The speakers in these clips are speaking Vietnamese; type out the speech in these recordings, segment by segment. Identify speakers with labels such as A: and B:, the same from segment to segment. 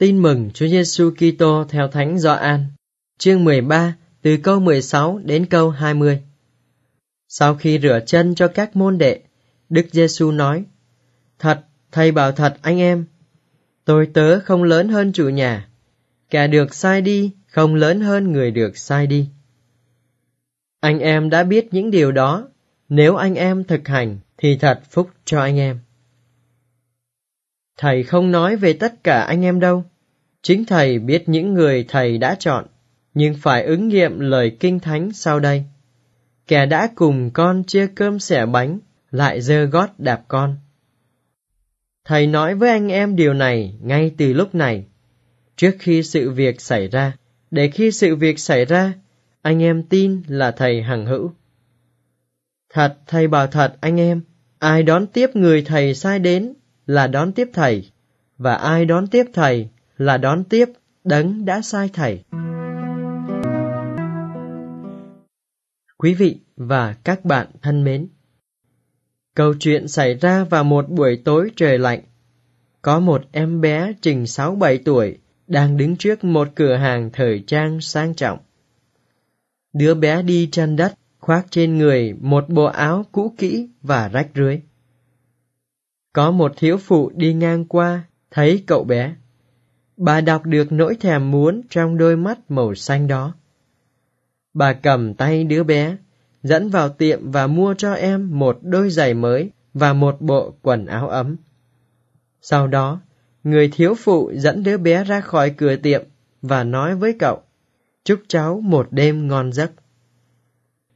A: Tin mừng Chúa Giêsu Kitô theo Thánh Gioan, chương 13, từ câu 16 đến câu 20. Sau khi rửa chân cho các môn đệ, Đức Giêsu nói: Thật, thầy bảo thật anh em, tôi tớ không lớn hơn chủ nhà, kẻ được sai đi không lớn hơn người được sai đi. Anh em đã biết những điều đó, nếu anh em thực hành thì thật phúc cho anh em. Thầy không nói về tất cả anh em đâu. Chính thầy biết những người thầy đã chọn, nhưng phải ứng nghiệm lời kinh thánh sau đây. Kẻ đã cùng con chia cơm xẻ bánh, lại dơ gót đạp con. Thầy nói với anh em điều này ngay từ lúc này, trước khi sự việc xảy ra, để khi sự việc xảy ra, anh em tin là thầy hằng hữu. Thật, thầy bảo thật anh em, ai đón tiếp người thầy sai đến là đón tiếp thầy, và ai đón tiếp thầy là đón tiếp đấng đã sai thầy. Quý vị và các bạn thân mến, câu chuyện xảy ra vào một buổi tối trời lạnh. Có một em bé chừng 6-7 tuổi đang đứng trước một cửa hàng thời trang sang trọng. Đứa bé đi chân đất, khoác trên người một bộ áo cũ kỹ và rách rưới. Có một thiếu phụ đi ngang qua, thấy cậu bé. Bà đọc được nỗi thèm muốn trong đôi mắt màu xanh đó. Bà cầm tay đứa bé, dẫn vào tiệm và mua cho em một đôi giày mới và một bộ quần áo ấm. Sau đó, người thiếu phụ dẫn đứa bé ra khỏi cửa tiệm và nói với cậu, chúc cháu một đêm ngon giấc.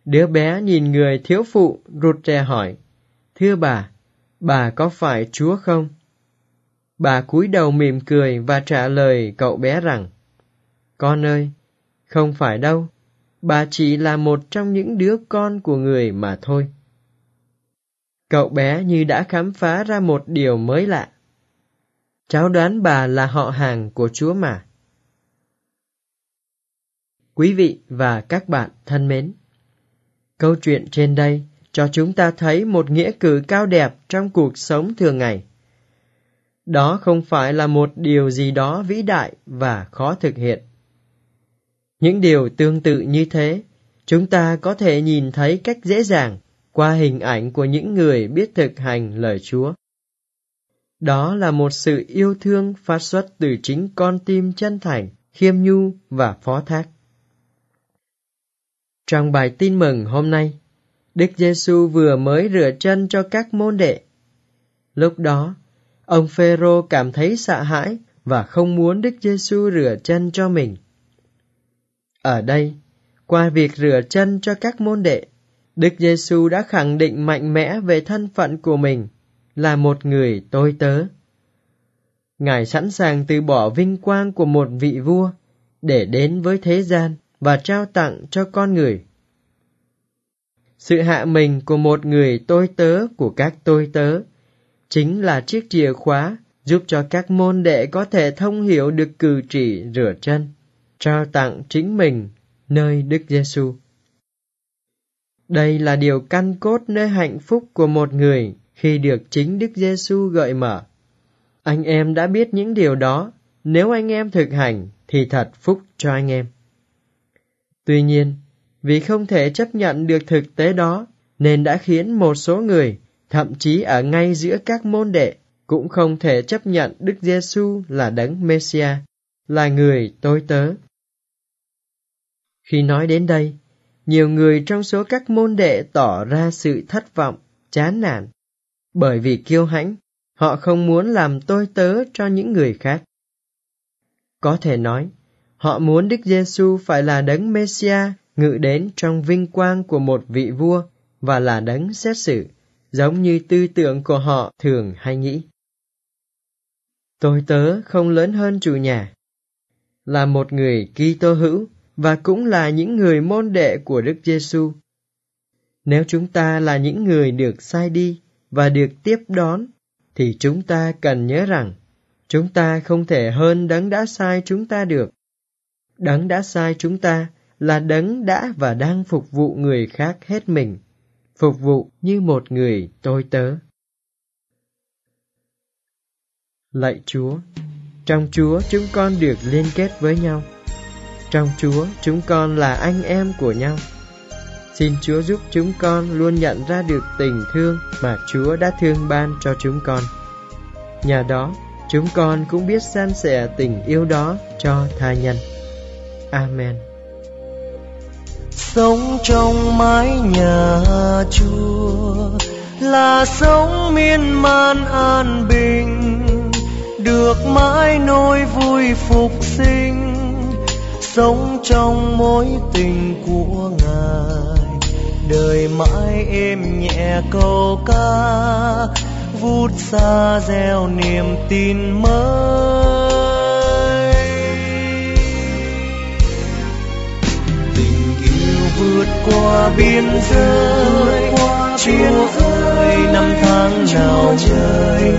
A: Đứa bé nhìn người thiếu phụ rụt rè hỏi, thưa bà, bà có phải Chúa không? Bà cúi đầu mỉm cười và trả lời cậu bé rằng, Con ơi, không phải đâu, bà chỉ là một trong những đứa con của người mà thôi. Cậu bé như đã khám phá ra một điều mới lạ. Cháu đoán bà là họ hàng của Chúa mà. Quý vị và các bạn thân mến, câu chuyện trên đây cho chúng ta thấy một nghĩa cử cao đẹp trong cuộc sống thường ngày. Đó không phải là một điều gì đó vĩ đại và khó thực hiện. Những điều tương tự như thế, chúng ta có thể nhìn thấy cách dễ dàng qua hình ảnh của những người biết thực hành lời Chúa. Đó là một sự yêu thương phát xuất từ chính con tim chân thành, khiêm nhu và phó thác. Trong bài tin mừng hôm nay, Đức Giêsu vừa mới rửa chân cho các môn đệ. Lúc đó, ông Phêrô cảm thấy sợ hãi và không muốn Đức Giêsu rửa chân cho mình. Ở đây, qua việc rửa chân cho các môn đệ, Đức Giêsu đã khẳng định mạnh mẽ về thân phận của mình là một người tôi tớ. Ngài sẵn sàng từ bỏ vinh quang của một vị vua để đến với thế gian và trao tặng cho con người sự hạ mình của một người tôi tớ của các tôi tớ chính là chiếc chìa khóa giúp cho các môn đệ có thể thông hiểu được cử chỉ rửa chân, trao tặng chính mình nơi Đức Giêsu. Đây là điều căn cốt nơi hạnh phúc của một người khi được chính Đức Giêsu gợi mở. Anh em đã biết những điều đó, nếu anh em thực hành thì thật phúc cho anh em. Tuy nhiên, vì không thể chấp nhận được thực tế đó nên đã khiến một số người, thậm chí ở ngay giữa các môn đệ, cũng không thể chấp nhận Đức Giêsu là đấng Messia, là người tôi tớ. Khi nói đến đây, nhiều người trong số các môn đệ tỏ ra sự thất vọng, chán nản, bởi vì kiêu hãnh, họ không muốn làm tôi tớ cho những người khác. Có thể nói, họ muốn Đức Giêsu phải là đấng Messia ngự đến trong vinh quang của một vị vua và là đấng xét xử, giống như tư tưởng của họ thường hay nghĩ. Tôi tớ không lớn hơn chủ nhà, là một người Kitô hữu và cũng là những người môn đệ của Đức Giêsu. Nếu chúng ta là những người được sai đi và được tiếp đón, thì chúng ta cần nhớ rằng chúng ta không thể hơn đấng đã sai chúng ta được. Đấng đã sai chúng ta là đấng đã và đang phục vụ người khác hết mình, phục vụ như một người tôi tớ. Lạy Chúa, Trong Chúa chúng con được liên kết với nhau. Trong Chúa chúng con là anh em của nhau. Xin Chúa giúp chúng con luôn nhận ra được tình thương mà Chúa đã thương ban cho chúng con. Nhờ đó, chúng con cũng biết san sẻ tình yêu đó cho tha nhân. Amen.
B: Sống trong mái nhà Chúa là sống miên man an bình, được mãi nỗi vui phục sinh, sống trong mối tình của Ngài. Đời mãi êm nhẹ câu ca vút xa gieo niềm tin mới vượt qua biên giới. Chúa ơi năm tháng nào trời.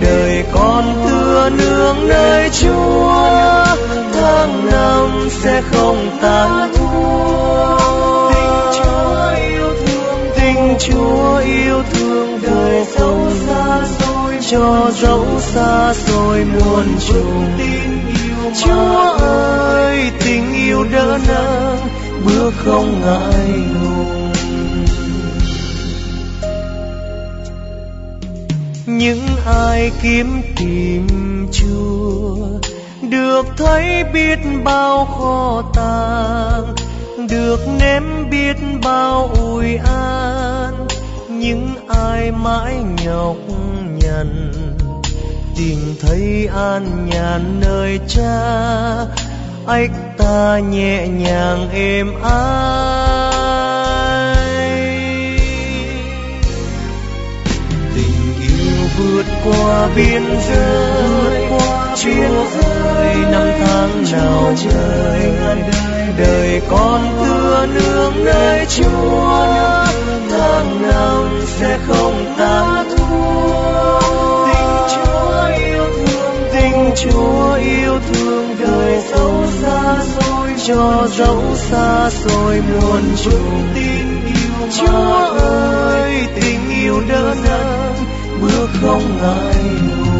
B: đời con thưa nương nơi chúa. Tháng năm sẽ không tan Chúa yêu thương. Đời sâu xa xôi. Cho dẫu xa xôi muôn trùng. Chúa ơi tình yêu đỡ nâng bước không ngại ngùng. Những ai kiếm tìm Chúa được thấy biết bao kho tàng được nếm biết bao ủi an. Những ai mãi nhọc nhằn tìm thấy an nhàn nơi cha ách ta nhẹ nhàng êm ái tình yêu vượt qua biên giới, chuyến giới năm tháng nào trời đời con thưa nương nơi Chúa, tháng năm sẽ không ta thua. Tình Chúa yêu thương, tình Chúa yêu thương cho dẫu xa xôi muôn trùng. Tin yêu Chúa ơi, tình yêu đơn nâng bước không ngại ngùng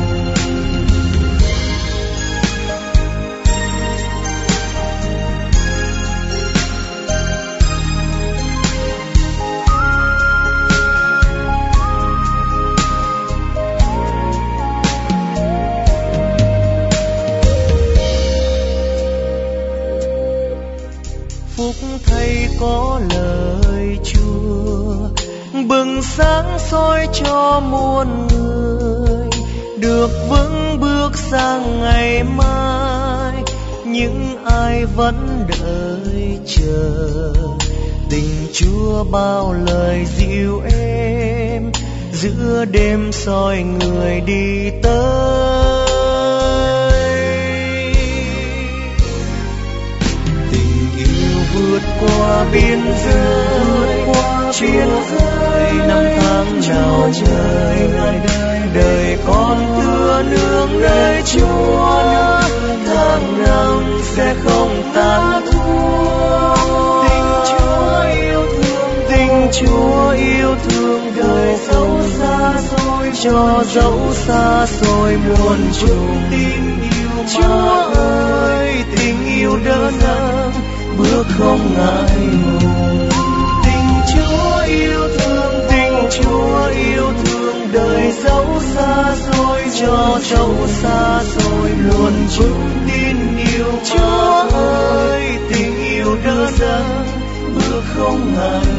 B: có lời Chúa. Bừng sáng soi cho muôn người, được vững bước sang ngày mai. Những ai vẫn đợi chờ, tình Chúa bao lời dịu êm. Giữa đêm soi người đi tới. Vượt qua biên giới, chiến khơi năm tháng chào trời. Đời con thưa nương nơi chúa tháng năm sẽ không tan thua. Tình chúa yêu thương, tình chúa yêu thương, đời sâu xa xôi cho dẫu xa xôi muôn trùng. Tình yêu chúa ơi, tình yêu đỡ nâng bước không ngại ngùng. Tình chúa yêu thương, tình chúa yêu thương. Đời dẫu xa xôi, cho dẫu xa xôi, luôn chung tin yêu chúa ơi. Tình yêu đưa dâng, bước không ngại ngùng